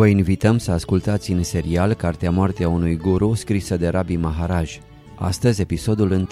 Vă invităm să ascultați în serial Cartea Moartea unui guru scrisă de Rabbi Maharaj. Astăzi episodul 1.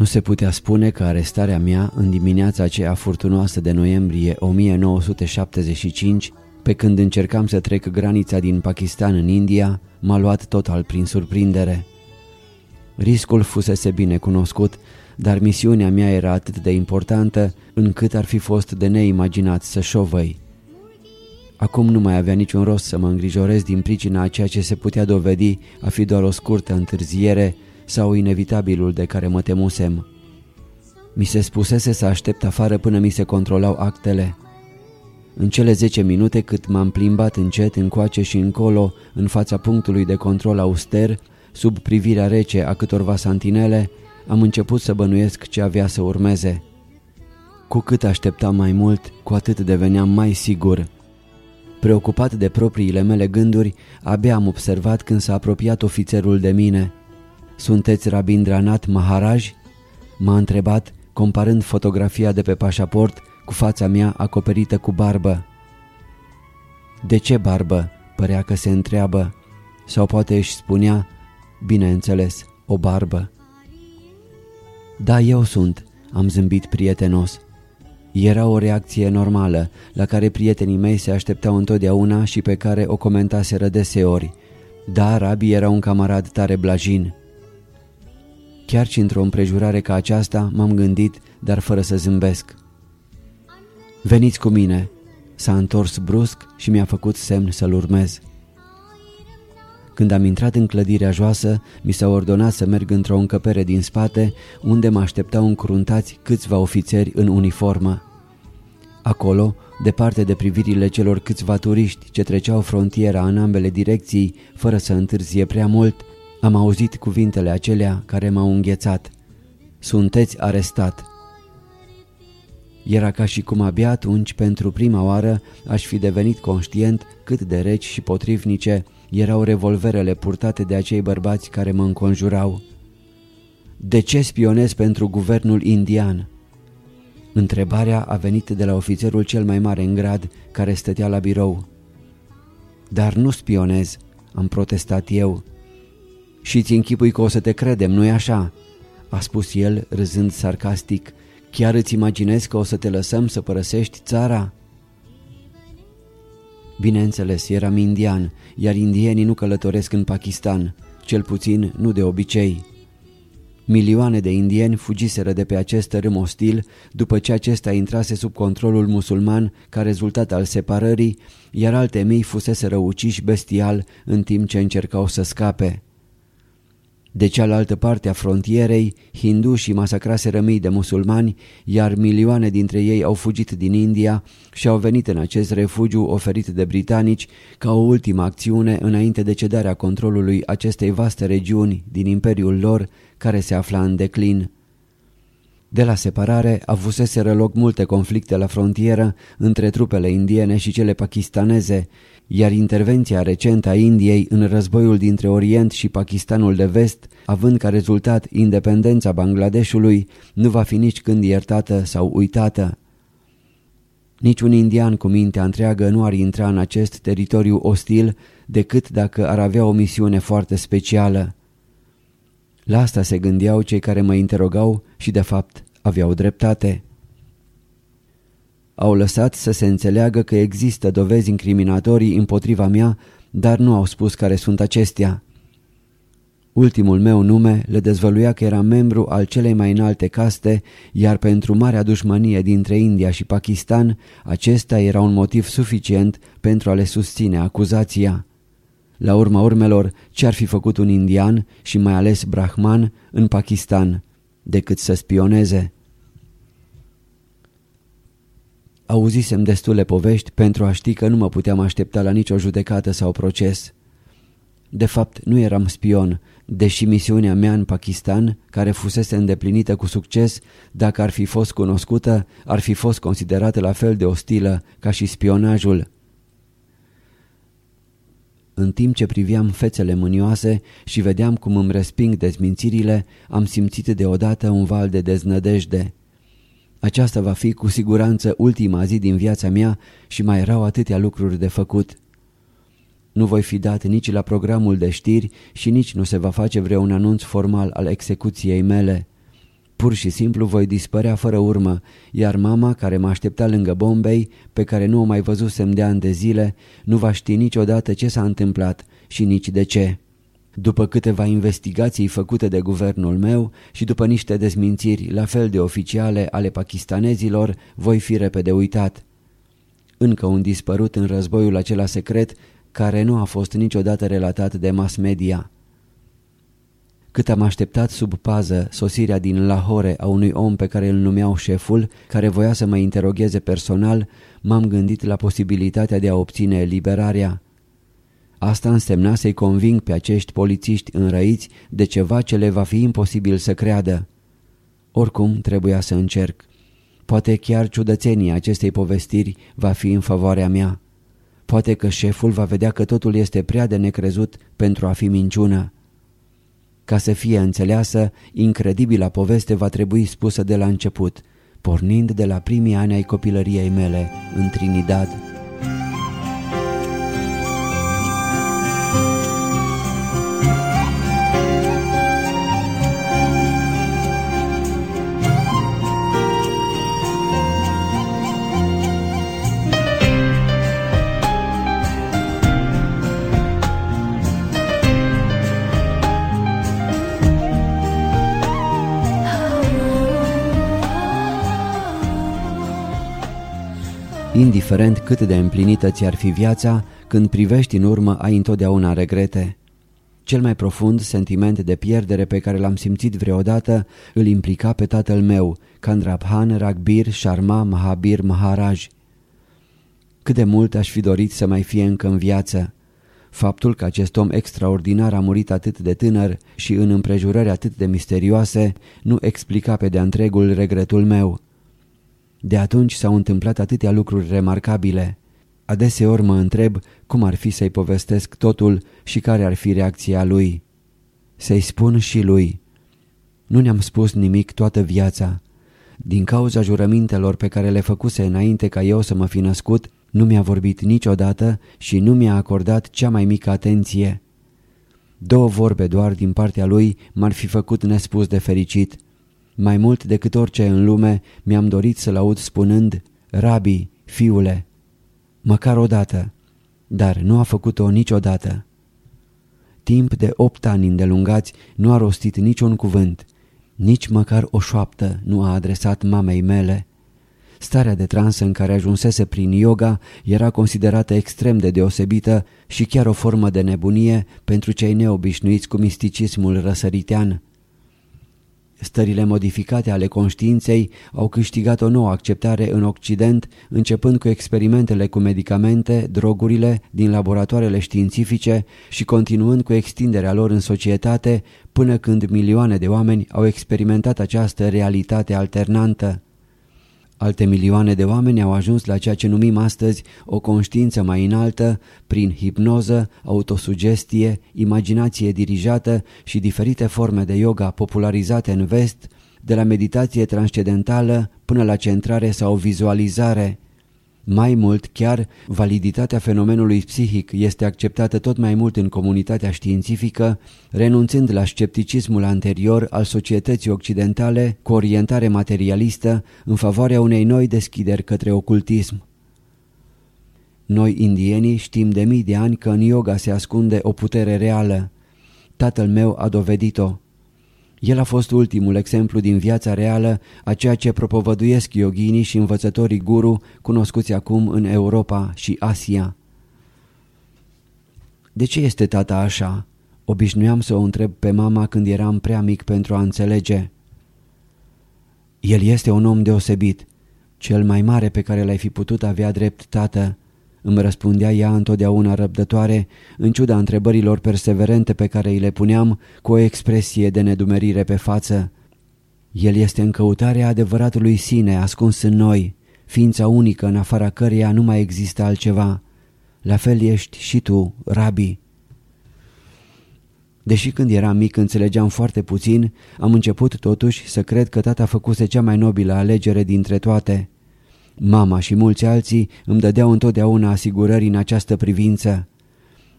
Nu se putea spune că arestarea mea în dimineața aceea furtunoasă de noiembrie 1975, pe când încercam să trec granița din Pakistan în India, m-a luat total prin surprindere. Riscul fusese bine cunoscut, dar misiunea mea era atât de importantă încât ar fi fost de neimaginat să șovăi. Acum nu mai avea niciun rost să mă îngrijorez din pricina a ceea ce se putea dovedi a fi doar o scurtă întârziere sau inevitabilul de care mă temusem. Mi se spusese să aștept afară până mi se controlau actele. În cele zece minute cât m-am plimbat încet încoace și încolo în fața punctului de control auster, sub privirea rece a câtorva santinele, am început să bănuiesc ce avea să urmeze. Cu cât așteptam mai mult, cu atât deveneam mai sigur. Preocupat de propriile mele gânduri, abia am observat când s-a apropiat ofițerul de mine – sunteți Rabindranath Maharaj? M-a întrebat, comparând fotografia de pe pașaport cu fața mea acoperită cu barbă. De ce barbă? Părea că se întreabă. Sau poate își spunea, bineînțeles, o barbă. Da, eu sunt, am zâmbit prietenos. Era o reacție normală, la care prietenii mei se așteptau întotdeauna și pe care o comentaseră deseori. Da, Rabi era un camarad tare blajin. Chiar și într-o împrejurare ca aceasta m-am gândit, dar fără să zâmbesc. Veniți cu mine!" S-a întors brusc și mi-a făcut semn să-l urmez. Când am intrat în clădirea joasă, mi s-a ordonat să merg într-o încăpere din spate, unde mă așteptau încruntați câțiva ofițeri în uniformă. Acolo, departe de privirile celor câțiva turiști ce treceau frontiera în ambele direcții, fără să întârzie prea mult, am auzit cuvintele acelea care m-au înghețat. Sunteți arestat. Era ca și cum abia atunci, pentru prima oară, aș fi devenit conștient cât de reci și potrivnice erau revolverele purtate de acei bărbați care mă înconjurau. De ce spionez pentru guvernul indian? Întrebarea a venit de la ofițerul cel mai mare în grad care stătea la birou. Dar nu spionez, am protestat eu. Și ți închipui că o să te credem, nu-i așa?" a spus el râzând sarcastic. Chiar îți imaginezi că o să te lăsăm să părăsești țara?" Bineînțeles, eram indian, iar indienii nu călătoresc în Pakistan, cel puțin nu de obicei. Milioane de indieni fugiseră de pe acest râm ostil după ce acesta intrase sub controlul musulman ca rezultat al separării, iar alte mii fusese uciși bestial în timp ce încercau să scape. De cealaltă parte a frontierei, hindușii masacraseră mii de musulmani, iar milioane dintre ei au fugit din India și au venit în acest refugiu oferit de britanici ca o ultimă acțiune înainte de cedarea controlului acestei vaste regiuni din imperiul lor care se afla în declin. De la separare avuseseră loc multe conflicte la frontieră între trupele indiene și cele pakistaneze, iar intervenția recentă a Indiei în războiul dintre Orient și Pakistanul de vest, având ca rezultat independența Bangladeshului, nu va fi nici când iertată sau uitată. Niciun indian cu mintea întreagă nu ar intra în acest teritoriu ostil decât dacă ar avea o misiune foarte specială. La asta se gândeau cei care mă interogau și de fapt aveau dreptate. Au lăsat să se înțeleagă că există dovezi incriminatorii împotriva mea, dar nu au spus care sunt acestea. Ultimul meu nume le dezvăluia că era membru al celei mai înalte caste, iar pentru marea dușmănie dintre India și Pakistan, acesta era un motiv suficient pentru a le susține acuzația. La urma urmelor, ce ar fi făcut un indian și mai ales brahman în Pakistan decât să spioneze? Auzisem destule povești pentru a ști că nu mă puteam aștepta la nicio judecată sau proces. De fapt, nu eram spion, deși misiunea mea în Pakistan, care fusese îndeplinită cu succes, dacă ar fi fost cunoscută, ar fi fost considerată la fel de ostilă ca și spionajul. În timp ce priveam fețele mânioase și vedeam cum îmi resping dezmințirile, am simțit deodată un val de deznădejde. Aceasta va fi cu siguranță ultima zi din viața mea și mai erau atâtea lucruri de făcut. Nu voi fi dat nici la programul de știri și nici nu se va face vreun anunț formal al execuției mele. Pur și simplu voi dispărea fără urmă, iar mama, care mă aștepta lângă Bombay, pe care nu o mai văzusem de ani de zile, nu va ști niciodată ce s-a întâmplat și nici de ce. După câteva investigații făcute de guvernul meu și după niște dezmințiri la fel de oficiale ale pakistanezilor, voi fi repede uitat. Încă un dispărut în războiul acela secret care nu a fost niciodată relatat de mass media. Cât am așteptat sub pază sosirea din Lahore a unui om pe care îl numeau șeful, care voia să mă interogheze personal, m-am gândit la posibilitatea de a obține eliberarea. Asta însemna să-i conving pe acești polițiști înrăiți de ceva ce le va fi imposibil să creadă. Oricum trebuia să încerc. Poate chiar ciudățenia acestei povestiri va fi în favoarea mea. Poate că șeful va vedea că totul este prea de necrezut pentru a fi minciună. Ca să fie înțeleasă, incredibila poveste va trebui spusă de la început, pornind de la primii ani ai copilăriei mele în Trinidad. Indiferent cât de împlinită ți-ar fi viața, când privești în urmă ai întotdeauna regrete. Cel mai profund sentiment de pierdere pe care l-am simțit vreodată îl implica pe tatăl meu, Kandrabhan Ragbir Sharma Mahabir Maharaj. Cât de mult aș fi dorit să mai fie încă în viață. Faptul că acest om extraordinar a murit atât de tânăr și în împrejurări atât de misterioase nu explica pe de-a întregul regretul meu. De atunci s-au întâmplat atâtea lucruri remarcabile. Adeseori mă întreb cum ar fi să-i povestesc totul și care ar fi reacția lui. Să-i spun și lui. Nu ne-am spus nimic toată viața. Din cauza jurămintelor pe care le făcuse înainte ca eu să mă fi născut, nu mi-a vorbit niciodată și nu mi-a acordat cea mai mică atenție. Două vorbe doar din partea lui m-ar fi făcut nespus de fericit – mai mult decât orice în lume mi-am dorit să-l aud spunând, Rabi, fiule, măcar odată, dar nu a făcut-o niciodată. Timp de opt ani îndelungați nu a rostit niciun cuvânt. Nici măcar o șoaptă nu a adresat mamei mele. Starea de transă în care ajunsese prin yoga era considerată extrem de deosebită și chiar o formă de nebunie pentru cei neobișnuiți cu misticismul răsăritean. Stările modificate ale conștiinței au câștigat o nouă acceptare în Occident, începând cu experimentele cu medicamente, drogurile din laboratoarele științifice și continuând cu extinderea lor în societate până când milioane de oameni au experimentat această realitate alternantă. Alte milioane de oameni au ajuns la ceea ce numim astăzi o conștiință mai înaltă prin hipnoză, autosugestie, imaginație dirijată și diferite forme de yoga popularizate în vest, de la meditație transcendentală până la centrare sau vizualizare. Mai mult, chiar validitatea fenomenului psihic este acceptată tot mai mult în comunitatea științifică, renunțând la scepticismul anterior al societății occidentale cu orientare materialistă în favoarea unei noi deschideri către ocultism. Noi, indienii, știm de mii de ani că în yoga se ascunde o putere reală. Tatăl meu a dovedit-o. El a fost ultimul exemplu din viața reală a ceea ce propovăduiesc yoghinii și învățătorii guru cunoscuți acum în Europa și Asia. De ce este tata așa? Obișnuiam să o întreb pe mama când eram prea mic pentru a înțelege. El este un om deosebit, cel mai mare pe care l-ai fi putut avea drept tată, îmi răspundea ea întotdeauna răbdătoare, în ciuda întrebărilor perseverente pe care îi le puneam cu o expresie de nedumerire pe față. El este în căutarea adevăratului sine ascuns în noi, ființa unică în afara căreia nu mai există altceva. La fel ești și tu, Rabi. Deși când eram mic înțelegeam foarte puțin, am început totuși să cred că tata făcuse cea mai nobilă alegere dintre toate. Mama și mulți alții îmi dădeau întotdeauna asigurări în această privință.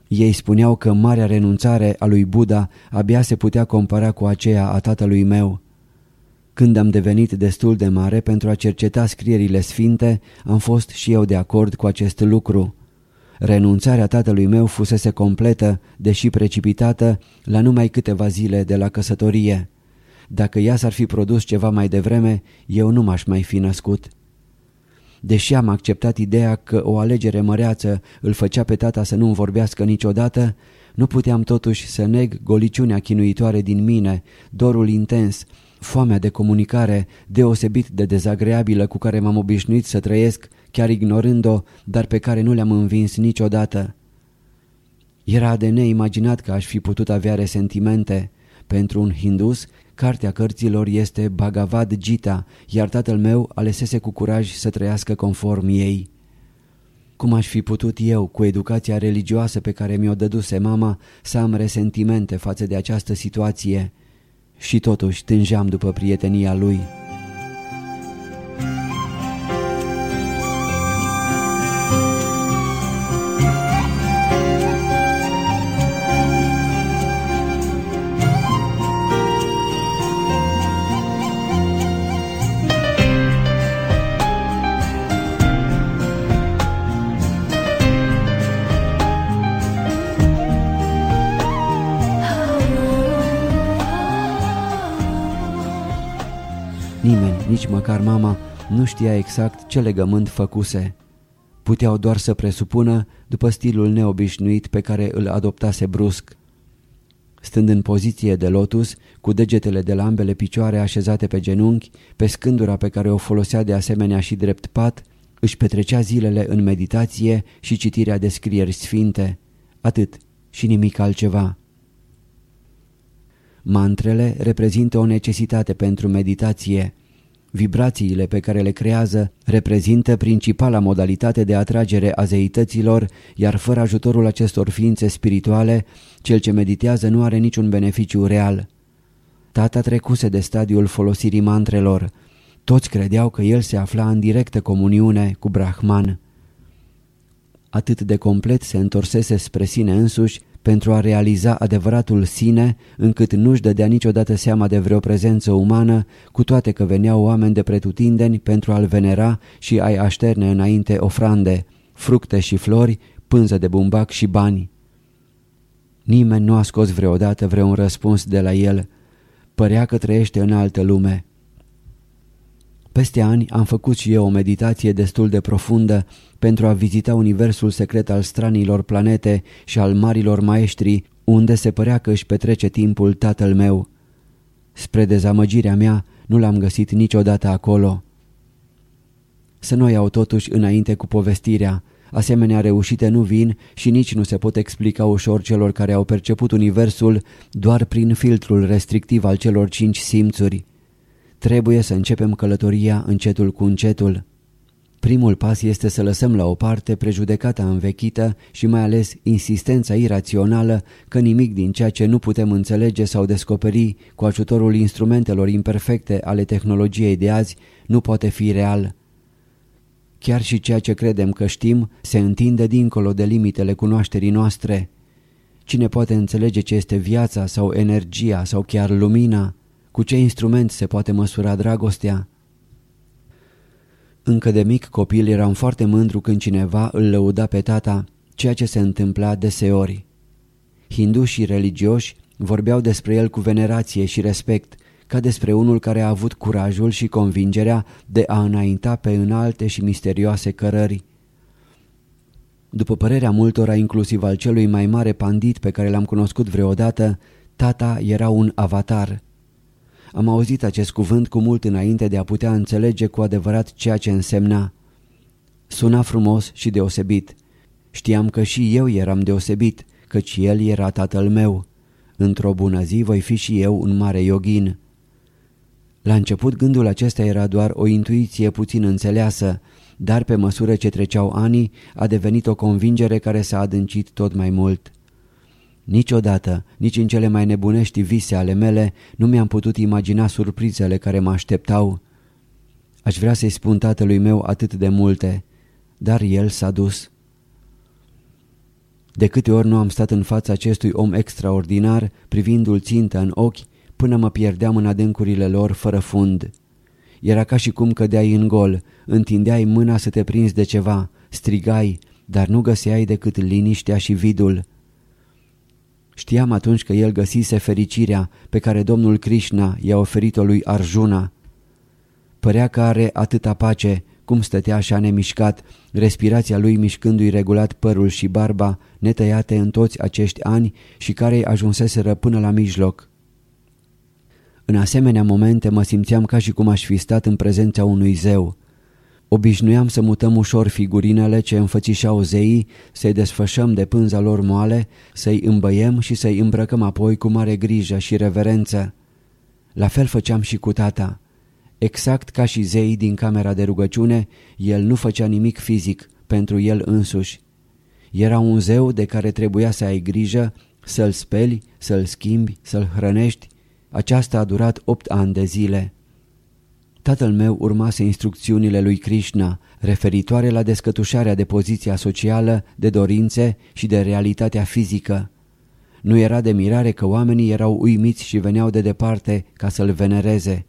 Ei spuneau că marea renunțare a lui Buddha abia se putea compara cu aceea a tatălui meu. Când am devenit destul de mare pentru a cerceta scrierile sfinte, am fost și eu de acord cu acest lucru. Renunțarea tatălui meu fusese completă, deși precipitată, la numai câteva zile de la căsătorie. Dacă ea s-ar fi produs ceva mai devreme, eu nu m-aș mai fi născut. Deși am acceptat ideea că o alegere măreață îl făcea pe tata să nu-mi vorbească niciodată, nu puteam totuși să neg goliciunea chinuitoare din mine, dorul intens, foamea de comunicare deosebit de dezagreabilă cu care m-am obișnuit să trăiesc, chiar ignorând-o, dar pe care nu le-am învins niciodată. Era de neimaginat că aș fi putut avea resentimente. Pentru un hindus, Cartea cărților este Bhagavad Gita, iar tatăl meu alesese cu curaj să trăiască conform ei. Cum aș fi putut eu, cu educația religioasă pe care mi-o dăduse mama, să am resentimente față de această situație? Și totuși tângeam după prietenia lui. Nici măcar mama, nu știa exact ce legământ făcuse. Puteau doar să presupună după stilul neobișnuit pe care îl adoptase brusc. Stând în poziție de lotus, cu degetele de la ambele picioare așezate pe genunchi, pe scândura pe care o folosea de asemenea și drept pat, își petrecea zilele în meditație și citirea de scrieri sfinte. Atât și nimic altceva. Mantrele reprezintă o necesitate pentru meditație. Vibrațiile pe care le creează reprezintă principala modalitate de atragere a zeităților, iar fără ajutorul acestor ființe spirituale, cel ce meditează nu are niciun beneficiu real. Tata trecuse de stadiul folosirii mantrelor. Toți credeau că el se afla în directă comuniune cu Brahman. Atât de complet se întorsese spre sine însuși pentru a realiza adevăratul sine, încât nu-și dădea niciodată seama de vreo prezență umană, cu toate că veneau oameni de pretutindeni pentru a-l venera și a-i așterne înainte ofrande, fructe și flori, pânză de bumbac și bani. Nimeni nu a scos vreodată vreun răspuns de la el. Părea că trăiește în altă lume. Peste ani am făcut și eu o meditație destul de profundă pentru a vizita universul secret al stranilor planete și al marilor maestri, unde se părea că își petrece timpul tatăl meu. Spre dezamăgirea mea, nu l-am găsit niciodată acolo. Să nu iau totuși înainte cu povestirea. Asemenea reușite nu vin și nici nu se pot explica ușor celor care au perceput universul doar prin filtrul restrictiv al celor cinci simțuri. Trebuie să începem călătoria încetul cu încetul. Primul pas este să lăsăm la o parte prejudecata învechită și mai ales insistența irațională că nimic din ceea ce nu putem înțelege sau descoperi cu ajutorul instrumentelor imperfecte ale tehnologiei de azi nu poate fi real. Chiar și ceea ce credem că știm se întinde dincolo de limitele cunoașterii noastre. Cine poate înțelege ce este viața sau energia sau chiar lumina? Cu ce instrument se poate măsura dragostea? Încă de mic copil eram foarte mândru când cineva îl lăuda pe tata, ceea ce se întâmpla deseori. Hindușii religioși vorbeau despre el cu venerație și respect, ca despre unul care a avut curajul și convingerea de a înainta pe înalte și misterioase cărări. După părerea multora, inclusiv al celui mai mare pandit pe care l-am cunoscut vreodată, tata era un avatar – am auzit acest cuvânt cu mult înainte de a putea înțelege cu adevărat ceea ce însemna. Suna frumos și deosebit. Știam că și eu eram deosebit, căci el era tatăl meu. Într-o bună zi voi fi și eu un mare yogin. La început gândul acesta era doar o intuiție puțin înțeleasă, dar pe măsură ce treceau ani a devenit o convingere care s-a adâncit tot mai mult. Niciodată, nici în cele mai nebunești vise ale mele, nu mi-am putut imagina surprizele care mă așteptau. Aș vrea să-i spun tatălui meu atât de multe, dar el s-a dus. De câte ori nu am stat în fața acestui om extraordinar, privindu-l țintă în ochi, până mă pierdeam în adâncurile lor fără fund. Era ca și cum cădeai în gol, întindeai mâna să te prinzi de ceva, strigai, dar nu găseai decât liniștea și vidul. Știam atunci că el găsise fericirea pe care domnul Krishna i-a oferit-o lui Arjuna. Părea că are atâta pace, cum stătea așa nemișcat, respirația lui mișcându-i regulat părul și barba, netăiate în toți acești ani și care îi ajunseseră până la mijloc. În asemenea momente mă simțeam ca și cum aș fi stat în prezența unui zeu. Obișnuiam să mutăm ușor figurinele ce înfățișau zeii, să-i desfășăm de pânza lor moale, să-i îmbăiem și să-i îmbrăcăm apoi cu mare grijă și reverență. La fel făceam și cu tata. Exact ca și zeii din camera de rugăciune, el nu făcea nimic fizic pentru el însuși. Era un zeu de care trebuia să ai grijă, să-l speli, să-l schimbi, să-l hrănești. Aceasta a durat opt ani de zile. Tatăl meu urmase instrucțiunile lui Krishna referitoare la descătușarea de poziția socială, de dorințe și de realitatea fizică. Nu era de mirare că oamenii erau uimiți și veneau de departe ca să-l venereze.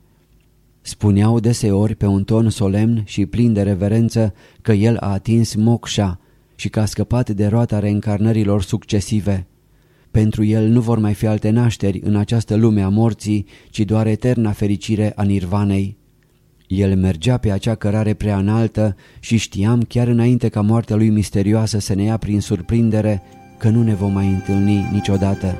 Spuneau deseori pe un ton solemn și plin de reverență că el a atins moksha și că a scăpat de roata reîncarnărilor succesive. Pentru el nu vor mai fi alte nașteri în această lume a morții, ci doar eterna fericire a nirvanei. El mergea pe acea cărare prea înaltă și știam chiar înainte ca moartea lui misterioasă să ne ia prin surprindere că nu ne vom mai întâlni niciodată.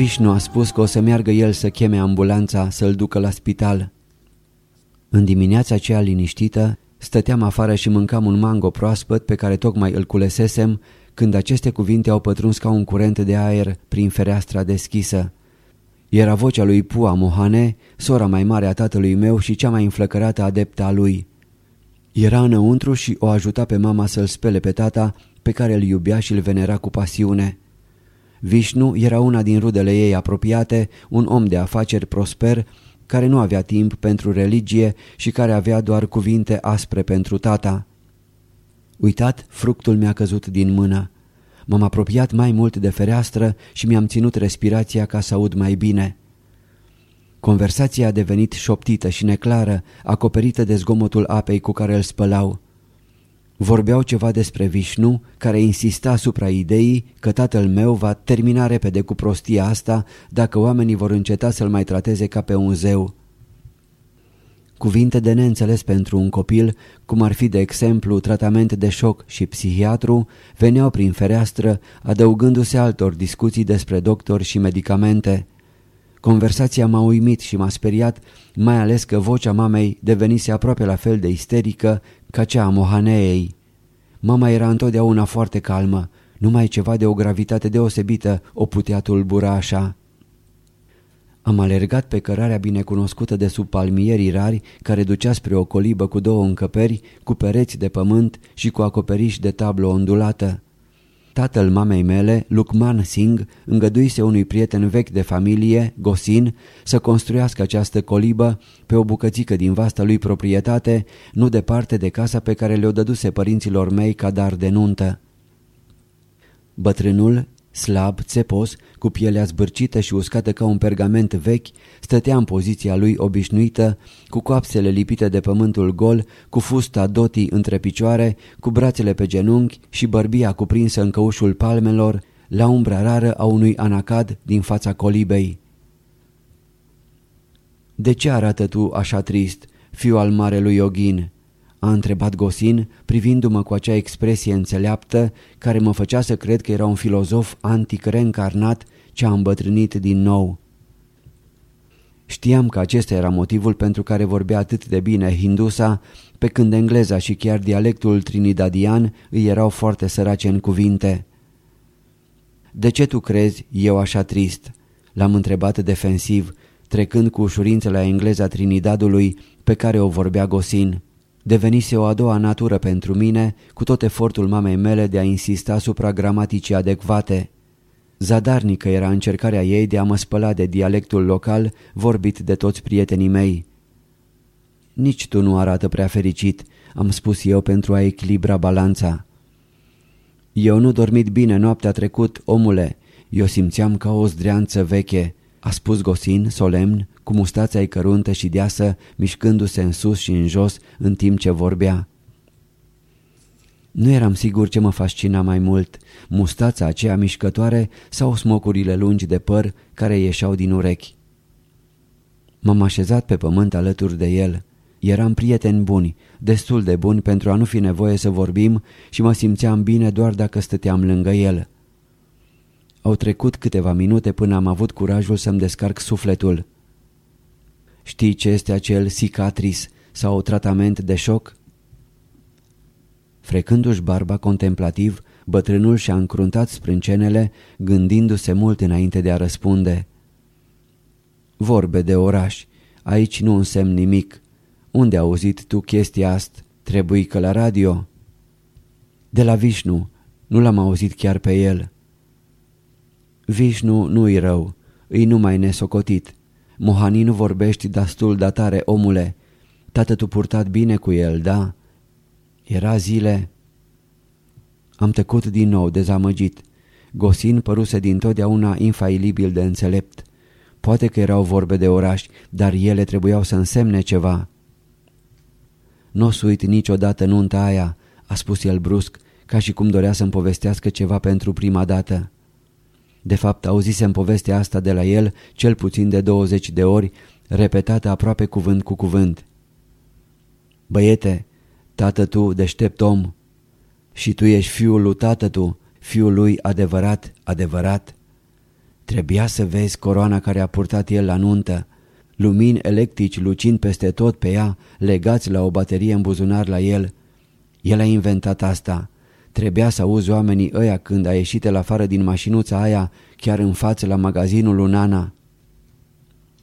Vishnu a spus că o să meargă el să cheme ambulanța să-l ducă la spital. În dimineața aceea liniștită, stăteam afară și mâncam un mango proaspăt pe care tocmai îl culesesem când aceste cuvinte au pătruns ca un curent de aer prin fereastra deschisă. Era vocea lui Pua Mohane, sora mai mare a tatălui meu și cea mai înflăcărată adeptă a lui. Era înăuntru și o ajuta pe mama să-l spele pe tata, pe care îl iubea și îl venera cu pasiune. Vishnu era una din rudele ei apropiate, un om de afaceri prosper, care nu avea timp pentru religie și care avea doar cuvinte aspre pentru tata. Uitat, fructul mi-a căzut din mână. M-am apropiat mai mult de fereastră și mi-am ținut respirația ca să aud mai bine. Conversația a devenit șoptită și neclară, acoperită de zgomotul apei cu care îl spălau. Vorbeau ceva despre Vișnu, care insista asupra ideii că tatăl meu va termina repede cu prostia asta dacă oamenii vor înceta să-l mai trateze ca pe un zeu. Cuvinte de neînțeles pentru un copil, cum ar fi de exemplu tratament de șoc și psihiatru, veneau prin fereastră, adăugându-se altor discuții despre doctori și medicamente. Conversația m-a uimit și m-a speriat, mai ales că vocea mamei devenise aproape la fel de isterică ca cea a Mohaneei. Mama era întotdeauna foarte calmă, numai ceva de o gravitate deosebită o putea tulbura așa. Am alergat pe cărarea binecunoscută de sub palmierii rari care ducea spre o colibă cu două încăperi, cu pereți de pământ și cu acoperiș de tablă ondulată. Tatăl mamei mele, Lukman Singh, îngăduise unui prieten vechi de familie, Gosin, să construiască această colibă pe o bucățică din vasta lui proprietate, nu departe de casa pe care le-o dăduse părinților mei ca dar de nuntă. Bătrânul Slab, țepos, cu pielea zbârcită și uscată ca un pergament vechi, stătea în poziția lui obișnuită, cu coapsele lipite de pământul gol, cu fusta dotii între picioare, cu brațele pe genunchi și bărbia cuprinsă în căușul palmelor, la umbra rară a unui anacad din fața colibei. De ce arată tu așa trist, fiu al marelui Oghin?" A întrebat Gosin, privindu-mă cu acea expresie înțeleaptă care mă făcea să cred că era un filozof antic reîncarnat ce a îmbătrânit din nou. Știam că acesta era motivul pentru care vorbea atât de bine hindusa, pe când engleza și chiar dialectul trinidadian îi erau foarte sărace în cuvinte. De ce tu crezi eu așa trist?" l-am întrebat defensiv, trecând cu ușurință la engleza Trinidadului pe care o vorbea Gosin. Devenise o a doua natură pentru mine, cu tot efortul mamei mele de a insista asupra gramaticii adecvate. Zadarnică era încercarea ei de a mă spăla de dialectul local vorbit de toți prietenii mei. Nici tu nu arată prea fericit, am spus eu pentru a echilibra balanța. Eu nu dormit bine noaptea trecut, omule, eu simțeam ca o zdreanță veche, a spus Gosin, solemn, cu mustața ei căruntă și deasă, mișcându-se în sus și în jos în timp ce vorbea. Nu eram sigur ce mă fascina mai mult, mustața aceea mișcătoare sau smocurile lungi de păr care ieșeau din urechi. M-am așezat pe pământ alături de el. Eram prieteni buni, destul de buni pentru a nu fi nevoie să vorbim și mă simțeam bine doar dacă stăteam lângă el. Au trecut câteva minute până am avut curajul să-mi descarc sufletul. Știi ce este acel cicatris sau tratament de șoc? Frecându-și barba contemplativ, bătrânul și-a încruntat sprâncenele, gândindu-se mult înainte de a răspunde. Vorbe de oraș, aici nu însemn nimic. Unde ai auzit tu chestia asta? Trebuie că la radio? De la Vișnu, nu l-am auzit chiar pe el. Vișnu nu-i rău, îi numai nesocotit. Mohani nu vorbești destul de tare, omule. Tată, tu purtat bine cu el, da? Era zile... Am tăcut din nou, dezamăgit. Gosin păruse dintotdeauna infailibil de înțelept. Poate că erau vorbe de oraș, dar ele trebuiau să însemne ceva. Nu o să uit niciodată nunta aia, a spus el brusc, ca și cum dorea să-mi povestească ceva pentru prima dată. De fapt, auzisem povestea asta de la el cel puțin de 20 de ori, repetată aproape cuvânt cu cuvânt. Băiete, tată tu, deștept om, și tu ești fiul lui tată tu, fiul lui adevărat, adevărat. Trebuia să vezi coroana care a purtat el la nuntă, lumini electrici lucind peste tot pe ea, legați la o baterie în buzunar la el. El a inventat asta Trebuia să auzi oamenii ăia când a ieșit la afară din mașinuța aia, chiar în față la magazinul lui Nana.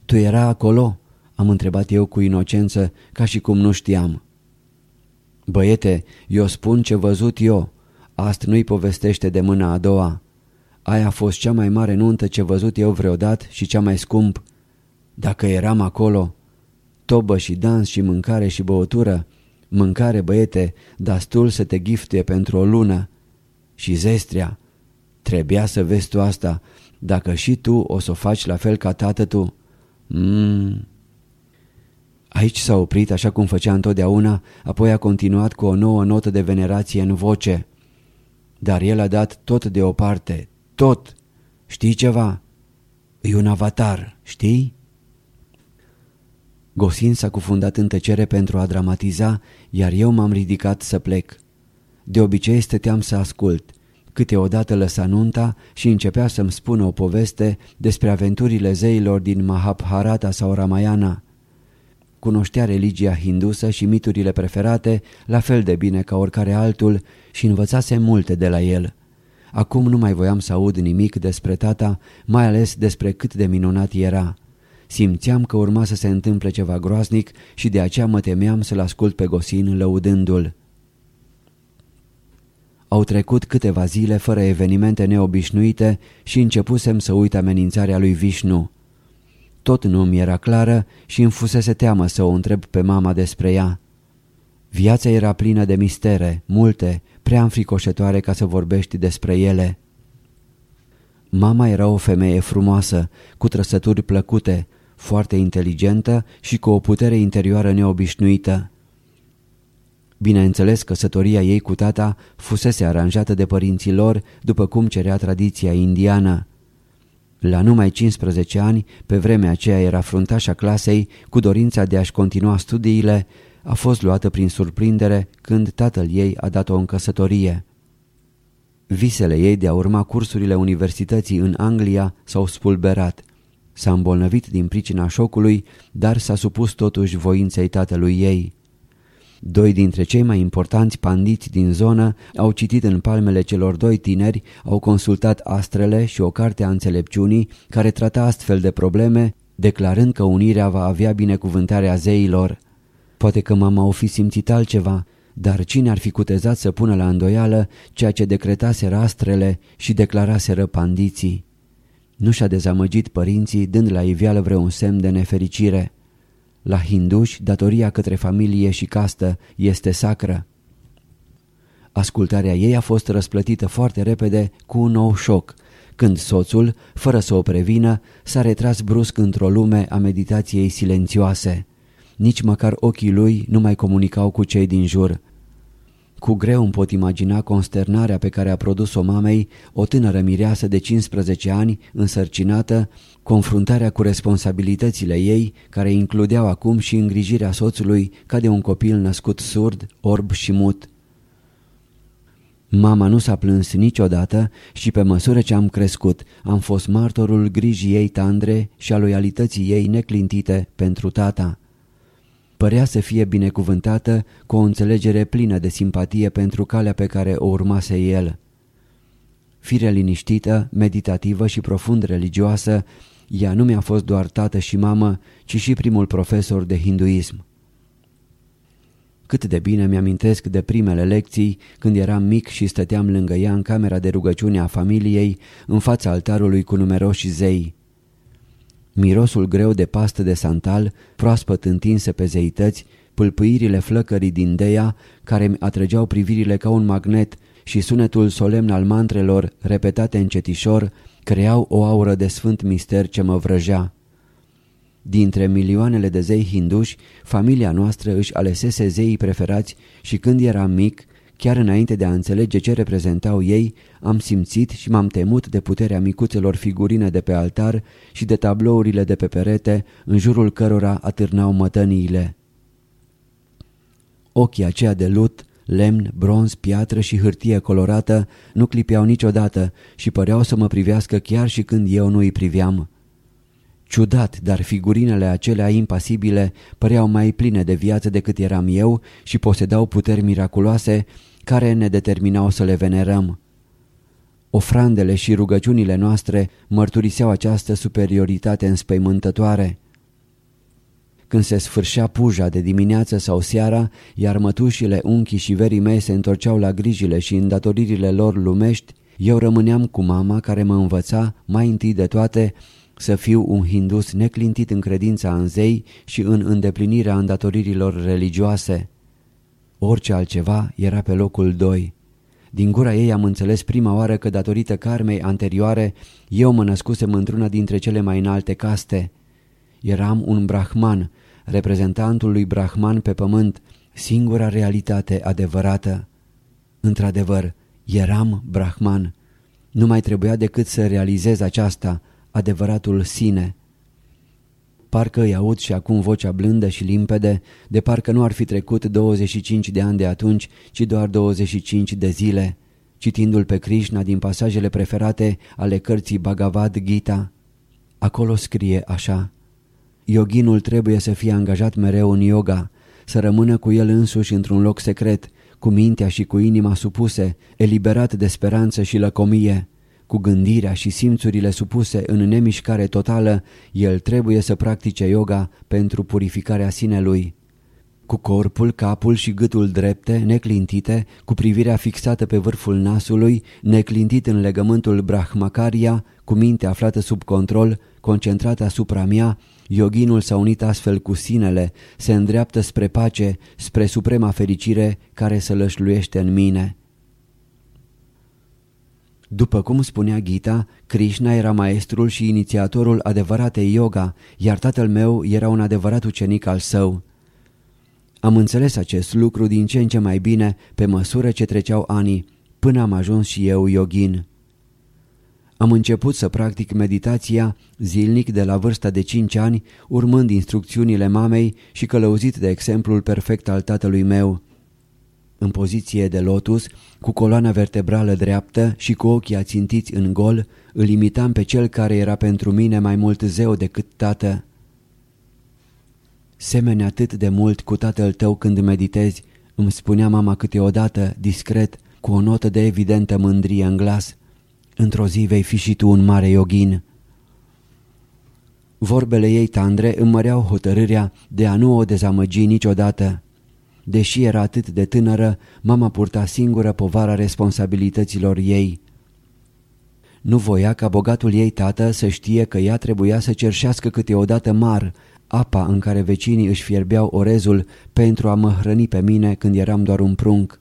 Tu era acolo?" am întrebat eu cu inocență, ca și cum nu știam. Băiete, eu spun ce văzut eu. Ast nu-i povestește de mâna a doua. Aia a fost cea mai mare nuntă ce văzut eu vreodată și cea mai scump. Dacă eram acolo, tobă și dans și mâncare și băutură, mâncare băiete, dastul să te giftuie pentru o lună. Și zestrea, trebuia să vezi tu asta, dacă și tu o să o faci la fel ca tată tu. Mm. Aici s-a oprit așa cum făcea întotdeauna, apoi a continuat cu o nouă notă de venerație în voce. Dar el a dat tot deoparte, tot. Știi ceva? E un avatar, știi? Gosin s-a cufundat în tăcere pentru a dramatiza, iar eu m-am ridicat să plec. De obicei stăteam să ascult. Câteodată lăsa nunta și începea să-mi spună o poveste despre aventurile zeilor din Mahabharata sau Ramayana. Cunoștea religia hindusă și miturile preferate la fel de bine ca oricare altul și învățase multe de la el. Acum nu mai voiam să aud nimic despre tata, mai ales despre cât de minunat era. Simțeam că urma să se întâmple ceva groaznic și de aceea mă temeam să-l ascult pe Gosin lăudându-l. Au trecut câteva zile fără evenimente neobișnuite și începusem să uit amenințarea lui Vishnu. Tot nu mi era clară și îmi fusese teamă să o întreb pe mama despre ea. Viața era plină de mistere, multe, prea înfricoșătoare ca să vorbești despre ele. Mama era o femeie frumoasă, cu trăsături plăcute, foarte inteligentă și cu o putere interioară neobișnuită. Bineînțeles, căsătoria ei cu tata fusese aranjată de părinții lor după cum cerea tradiția indiană. La numai 15 ani, pe vremea aceea era fruntașa clasei, cu dorința de a-și continua studiile, a fost luată prin surprindere când tatăl ei a dat-o în căsătorie. Visele ei de a urma cursurile universității în Anglia s-au spulberat. S-a îmbolnăvit din pricina șocului, dar s-a supus totuși voinței tatălui ei. Doi dintre cei mai importanți pandiți din zonă au citit în palmele celor doi tineri, au consultat astrele și o carte a înțelepciunii care trata astfel de probleme, declarând că unirea va avea binecuvântarea zeilor. Poate că mama o fi simțit altceva, dar cine ar fi cutezat să pună la îndoială ceea ce decretaseră astrele și declaraseră pandiții? Nu și-a dezamăgit părinții dând la iveală vreun semn de nefericire. La hinduși, datoria către familie și castă este sacră. Ascultarea ei a fost răsplătită foarte repede cu un nou șoc, când soțul, fără să o prevină, s-a retras brusc într-o lume a meditației silențioase. Nici măcar ochii lui nu mai comunicau cu cei din jur. Cu greu îmi pot imagina consternarea pe care a produs-o mamei, o tânără mireasă de 15 ani, însărcinată, confruntarea cu responsabilitățile ei, care includeau acum și îngrijirea soțului ca de un copil născut surd, orb și mut. Mama nu s-a plâns niciodată și pe măsură ce am crescut am fost martorul grijii ei tandre și a loialității ei neclintite pentru tata. Părea să fie binecuvântată cu o înțelegere plină de simpatie pentru calea pe care o urmase el. Fire liniștită, meditativă și profund religioasă, ea nu mi-a fost doar tată și mamă, ci și primul profesor de hinduism. Cât de bine mi-amintesc de primele lecții când eram mic și stăteam lângă ea în camera de rugăciune a familiei, în fața altarului cu numeroși zei. Mirosul greu de pastă de santal, proaspăt întinse pe zeități, pâlpâirile flăcării din deia, care mi atrăgeau privirile ca un magnet și sunetul solemn al mantrelor, repetate încetișor, creau o aură de sfânt mister ce mă vrăjea. Dintre milioanele de zei hinduși, familia noastră își alesese zeii preferați și când eram mic, chiar înainte de a înțelege ce reprezentau ei, am simțit și m-am temut de puterea micuțelor figurine de pe altar și de tablourile de pe perete, în jurul cărora atârnau mătăniile. Ochii aceia de lut lemn, bronz, piatră și hârtie colorată nu clipeau niciodată și păreau să mă privească chiar și când eu nu îi priveam. Ciudat, dar figurinele acelea impasibile păreau mai pline de viață decât eram eu și posedau puteri miraculoase care ne determinau să le venerăm. Ofrandele și rugăciunile noastre mărturiseau această superioritate înspăimântătoare. Când se sfârșea puja de dimineață sau seara, iar mătușile, unchii și verii mei se întorceau la grijile și îndatoririle lor lumești, eu rămâneam cu mama care mă învăța, mai întâi de toate, să fiu un hindus neclintit în credința în zei și în îndeplinirea îndatoririlor religioase. Orice altceva era pe locul doi. Din gura ei am înțeles prima oară că datorită karmei anterioare eu mă născusem într-una dintre cele mai înalte caste. Eram un brahman, reprezentantul lui Brahman pe pământ, singura realitate adevărată. Într-adevăr, eram Brahman. Nu mai trebuia decât să realizez aceasta, adevăratul sine. Parcă îi aud și acum vocea blândă și limpede, de parcă nu ar fi trecut 25 de ani de atunci, ci doar 25 de zile, citindu-l pe Krishna din pasajele preferate ale cărții Bhagavad Gita. Acolo scrie așa, Yoginul trebuie să fie angajat mereu în yoga, să rămână cu el însuși într-un loc secret, cu mintea și cu inima supuse, eliberat de speranță și lăcomie. Cu gândirea și simțurile supuse în nemișcare totală, el trebuie să practice yoga pentru purificarea sinelui. Cu corpul, capul și gâtul drepte, neclintite, cu privirea fixată pe vârful nasului, neclintit în legământul Brahmacaria, cu mintea aflată sub control, concentrată asupra mea, Yoginul s-a unit astfel cu sinele, se îndreaptă spre pace, spre suprema fericire care să lășluiește în mine. După cum spunea Gita, Krishna era maestrul și inițiatorul adevăratei yoga, iar tatăl meu era un adevărat ucenic al său. Am înțeles acest lucru din ce în ce mai bine pe măsură ce treceau ani, până am ajuns și eu yogin. Am început să practic meditația zilnic de la vârsta de 5 ani, urmând instrucțiunile mamei și călăuzit de exemplul perfect al tatălui meu. În poziție de lotus, cu coloana vertebrală dreaptă și cu ochii ațintiți în gol, îl imitam pe cel care era pentru mine mai mult zeu decât tată. Semene atât de mult cu tatăl tău când meditezi, îmi spunea mama câteodată, discret, cu o notă de evidentă mândrie în glas. Într-o zi vei fi și tu un mare yogin. Vorbele ei tandre îmi măreau hotărârea de a nu o dezamăgi niciodată. Deși era atât de tânără, mama purta singură povara responsabilităților ei. Nu voia ca bogatul ei tată să știe că ea trebuia să cerșească câteodată mar apa în care vecinii își fierbeau orezul pentru a mă hrăni pe mine când eram doar un prunc.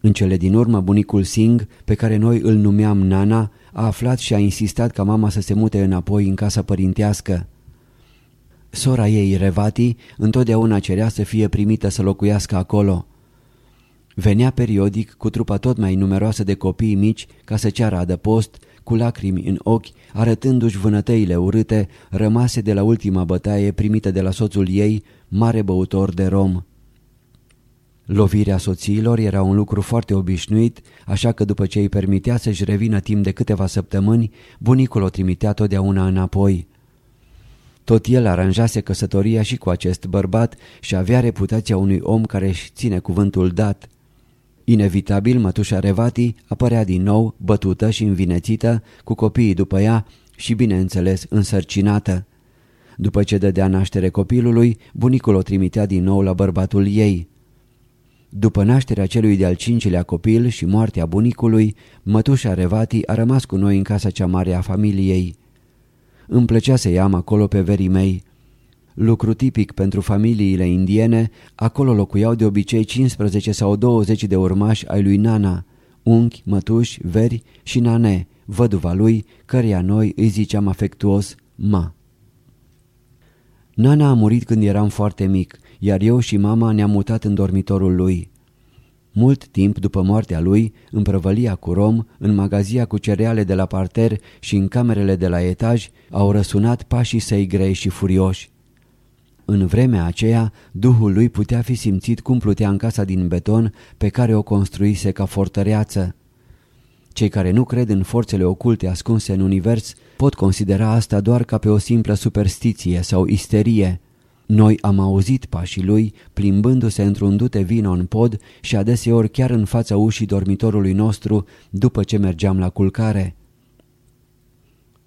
În cele din urmă, bunicul Singh, pe care noi îl numeam Nana, a aflat și a insistat ca mama să se mute înapoi în casa părintească. Sora ei, Revati, întotdeauna cerea să fie primită să locuiască acolo. Venea periodic cu trupa tot mai numeroasă de copii mici ca să ceară adăpost, cu lacrimi în ochi, arătându-și vânătăile urâte, rămase de la ultima bătaie primită de la soțul ei, mare băutor de rom. Lovirea soțiilor era un lucru foarte obișnuit, așa că după ce îi permitea să-și revină timp de câteva săptămâni, bunicul o trimitea totdeauna înapoi. Tot el aranjase căsătoria și cu acest bărbat și avea reputația unui om care își ține cuvântul dat. Inevitabil, mătușa Revati apărea din nou, bătută și învinețită, cu copiii după ea și, bineînțeles, însărcinată. După ce dădea naștere copilului, bunicul o trimitea din nou la bărbatul ei. După nașterea celui de-al cincilea copil și moartea bunicului, mătușa Revati a rămas cu noi în casa cea mare a familiei. Îmi plăcea să am acolo pe verii mei. Lucru tipic pentru familiile indiene, acolo locuiau de obicei 15 sau 20 de urmași ai lui Nana, unchi, mătuși, veri și nane, văduva lui, căreia noi îi ziceam afectuos ma. Nana a murit când eram foarte mic iar eu și mama ne-am mutat în dormitorul lui. Mult timp după moartea lui, în prăvălia cu rom, în magazia cu cereale de la parter și în camerele de la etaj, au răsunat pașii săi grei și furioși. În vremea aceea, duhul lui putea fi simțit cum plutea în casa din beton pe care o construise ca fortăreață. Cei care nu cred în forțele oculte ascunse în univers pot considera asta doar ca pe o simplă superstiție sau isterie, noi am auzit pașii lui plimbându-se într-un dute vino în pod și adeseori chiar în fața ușii dormitorului nostru după ce mergeam la culcare.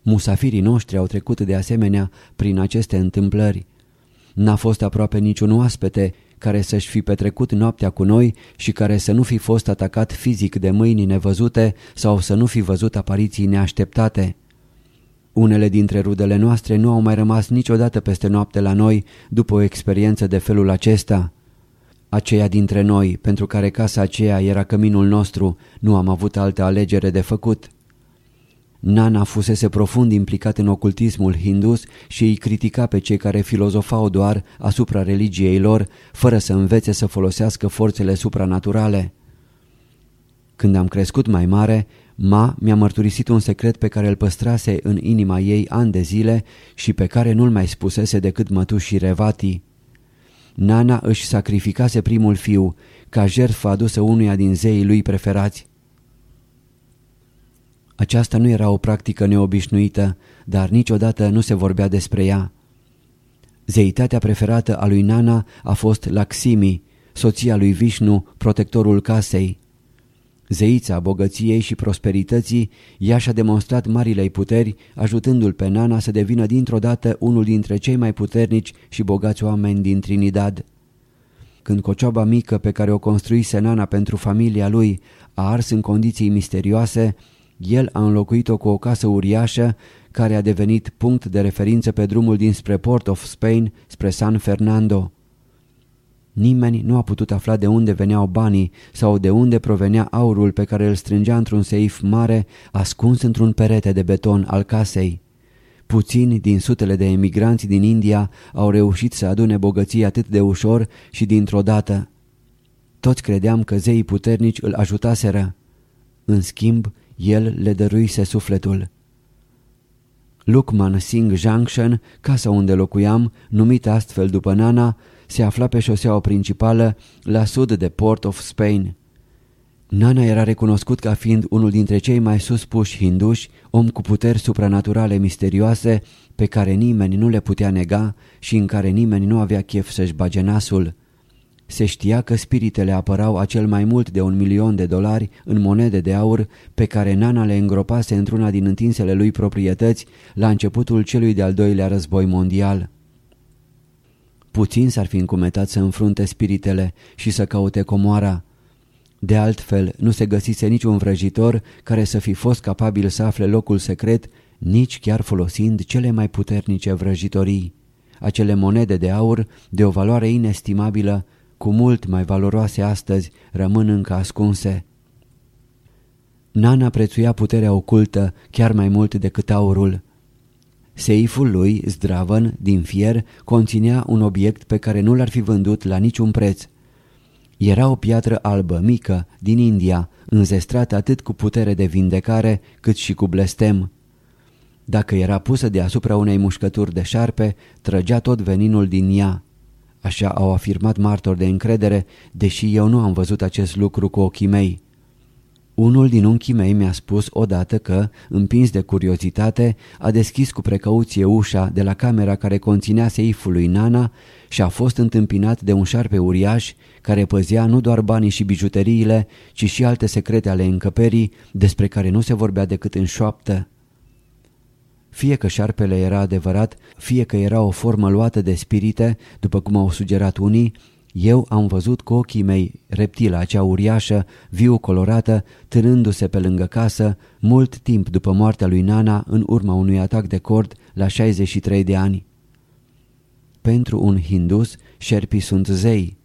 Musafirii noștri au trecut de asemenea prin aceste întâmplări. N-a fost aproape niciun oaspete care să-și fi petrecut noaptea cu noi și care să nu fi fost atacat fizic de mâini nevăzute sau să nu fi văzut apariții neașteptate. Unele dintre rudele noastre nu au mai rămas niciodată peste noapte la noi după o experiență de felul acesta. Aceia dintre noi, pentru care casa aceea era căminul nostru, nu am avut altă alegere de făcut. Nana fusese profund implicat în ocultismul hindus și îi critica pe cei care filozofau doar asupra religiei lor, fără să învețe să folosească forțele supranaturale. Când am crescut mai mare, Ma mi-a mărturisit un secret pe care îl păstrase în inima ei ani de zile și pe care nu-l mai spusese decât mătușii Revati. Nana își sacrificase primul fiu ca jertfă adusă unuia din zeii lui preferați. Aceasta nu era o practică neobișnuită, dar niciodată nu se vorbea despre ea. Zeitatea preferată a lui Nana a fost Laximi, soția lui Vishnu, protectorul casei. Zeița bogăției și prosperității, ea și-a demonstrat marile puteri, ajutându-l pe Nana să devină dintr-o dată unul dintre cei mai puternici și bogați oameni din Trinidad. Când cocioaba mică pe care o construise Nana pentru familia lui a ars în condiții misterioase, el a înlocuit-o cu o casă uriașă care a devenit punct de referință pe drumul dinspre Port of Spain spre San Fernando. Nimeni nu a putut afla de unde veneau banii sau de unde provenea aurul pe care îl strângea într-un seif mare ascuns într-un perete de beton al casei. Puțini din sutele de emigranți din India au reușit să adune bogății atât de ușor și dintr-o dată. Toți credeam că zeii puternici îl ajutaseră. În schimb, el le dăruise sufletul. Lukman Singh Junction, casa unde locuiam, numită astfel după Nana, se afla pe șoseaua principală la sud de Port of Spain. Nana era recunoscut ca fiind unul dintre cei mai suspuși hinduși, om cu puteri supranaturale misterioase pe care nimeni nu le putea nega și în care nimeni nu avea chef să-și bage nasul. Se știa că spiritele apărau acel mai mult de un milion de dolari în monede de aur pe care Nana le îngropase într-una din întinsele lui proprietăți la începutul celui de-al doilea război mondial. Puțin s-ar fi încumetat să înfrunte spiritele și să caute comoara. De altfel, nu se găsise niciun vrăjitor care să fi fost capabil să afle locul secret, nici chiar folosind cele mai puternice vrăjitorii. Acele monede de aur, de o valoare inestimabilă, cu mult mai valoroase astăzi, rămân încă ascunse. Nana prețuia puterea ocultă chiar mai mult decât aurul. Seiful lui, zdravăn, din fier, conținea un obiect pe care nu l-ar fi vândut la niciun preț. Era o piatră albă, mică, din India, înzestrată atât cu putere de vindecare cât și cu blestem. Dacă era pusă deasupra unei mușcături de șarpe, trăgea tot veninul din ea. Așa au afirmat martori de încredere, deși eu nu am văzut acest lucru cu ochii mei. Unul din unchii mei mi-a spus odată că, împins de curiozitate, a deschis cu precauție ușa de la camera care conținea seiful lui Nana și a fost întâmpinat de un șarpe uriaș care păzea nu doar banii și bijuteriile, ci și alte secrete ale încăperii despre care nu se vorbea decât în șoaptă. Fie că șarpele era adevărat, fie că era o formă luată de spirite, după cum au sugerat unii, eu am văzut cu ochii mei reptila acea uriașă, viu colorată, târându-se pe lângă casă, mult timp după moartea lui Nana în urma unui atac de cord la 63 de ani. Pentru un hindus, șerpii sunt zei.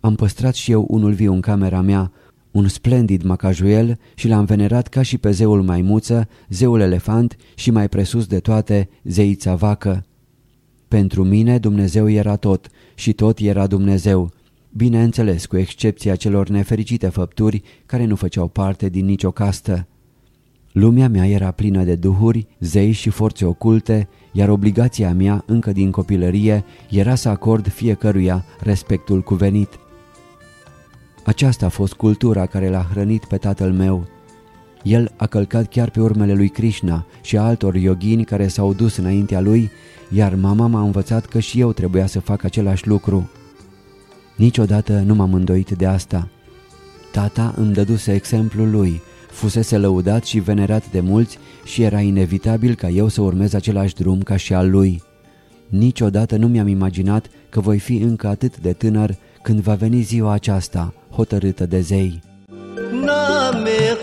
Am păstrat și eu unul viu în camera mea, un splendid macajuel și l-am venerat ca și pe zeul maimuță, zeul elefant și mai presus de toate zeița vacă. Pentru mine Dumnezeu era tot și tot era Dumnezeu, bineînțeles cu excepția celor nefericite făpturi care nu făceau parte din nicio castă. Lumea mea era plină de duhuri, zei și forțe oculte, iar obligația mea, încă din copilărie, era să acord fiecăruia respectul cuvenit. Aceasta a fost cultura care l-a hrănit pe tatăl meu. El a călcat chiar pe urmele lui Krishna și a altor yogini care s-au dus înaintea lui iar mama m-a învățat că și eu trebuia să fac același lucru. Niciodată nu m-am îndoit de asta. Tata îmi dăduse exemplul lui, fusese lăudat și venerat de mulți și era inevitabil ca eu să urmez același drum ca și al lui. Niciodată nu mi-am imaginat că voi fi încă atât de tânăr când va veni ziua aceasta, hotărâtă de zei. Name